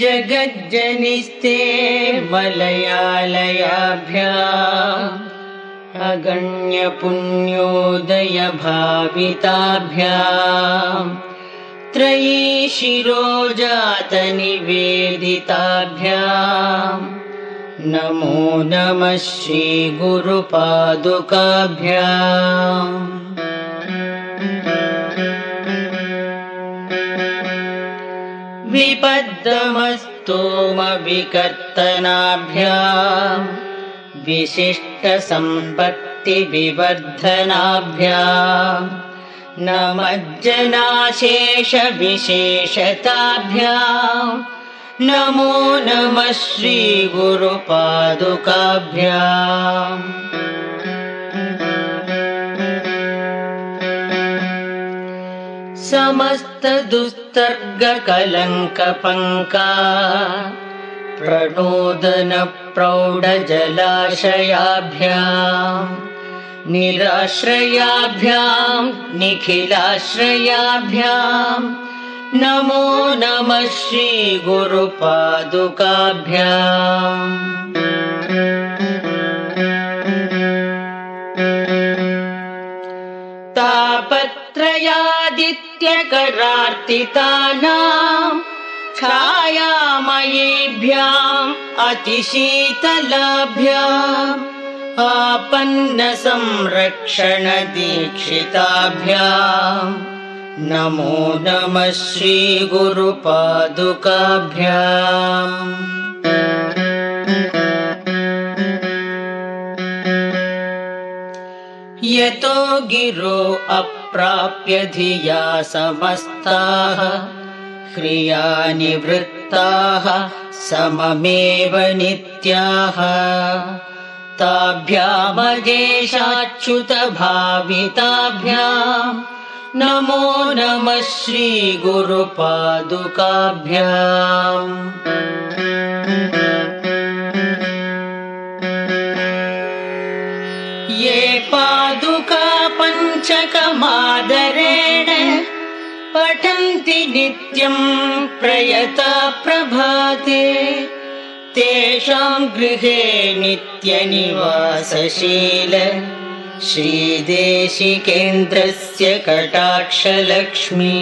जगज्जनिस्ते वलयालयाभ्याम् अगण्यपुण्योदयभाविताभ्याम् त्रयी शिरोजातनिवेदिताभ्याम् नमो नमः श्रीगुरुपादुकाभ्या विपद्मस्तोमविकर्तनाभ्या विशिष्टसम्पत्तिविवर्धनाभ्या न मज्जनाशेषविशेषताभ्या नमो नमः श्रीगुरुपादुकाभ्या समस्तदुस्तर्गकलङ्कपङ्का प्रणोदनप्रौढजलाशयाभ्याम् निराश्रयाभ्याम् निखिलाश्रयाभ्याम् नमो नमः श्रीगुरुपादुकाभ्याम् तापत्रयादित्यकरार्तितानाम् छायामयीभ्याम् अतिशीतलाभ्याम् आपन्नसंरक्षणदीक्षिताभ्याम् नमो नमः श्रीगुरुपादुकाभ्याम् यतो गिरो अप्राप्य धिया समस्ताः ह्रियानिवृत्ताः सममेव नित्याः। ताभ्यामजेशाच्युतभाविताभ्याम् नमो नमः श्रीगुरुपादुकाभ्याम् पादुका पञ्चकमादरेण पठन्ति नित्यम् प्रयता प्रभाते। तेषाम् गृहे नित्यनिवासशील श्रीदेशिकेन्द्रस्य कटाक्षलक्ष्मी